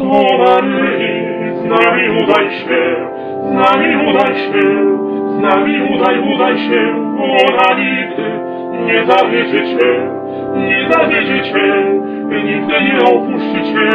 Towarzyszy, z nami udaj się, z nami udaj się, z nami udaj, udaj się, ona nigdy nie zawiedzie cię, nie zawiedzie cię, nigdy nie opuszczy cię.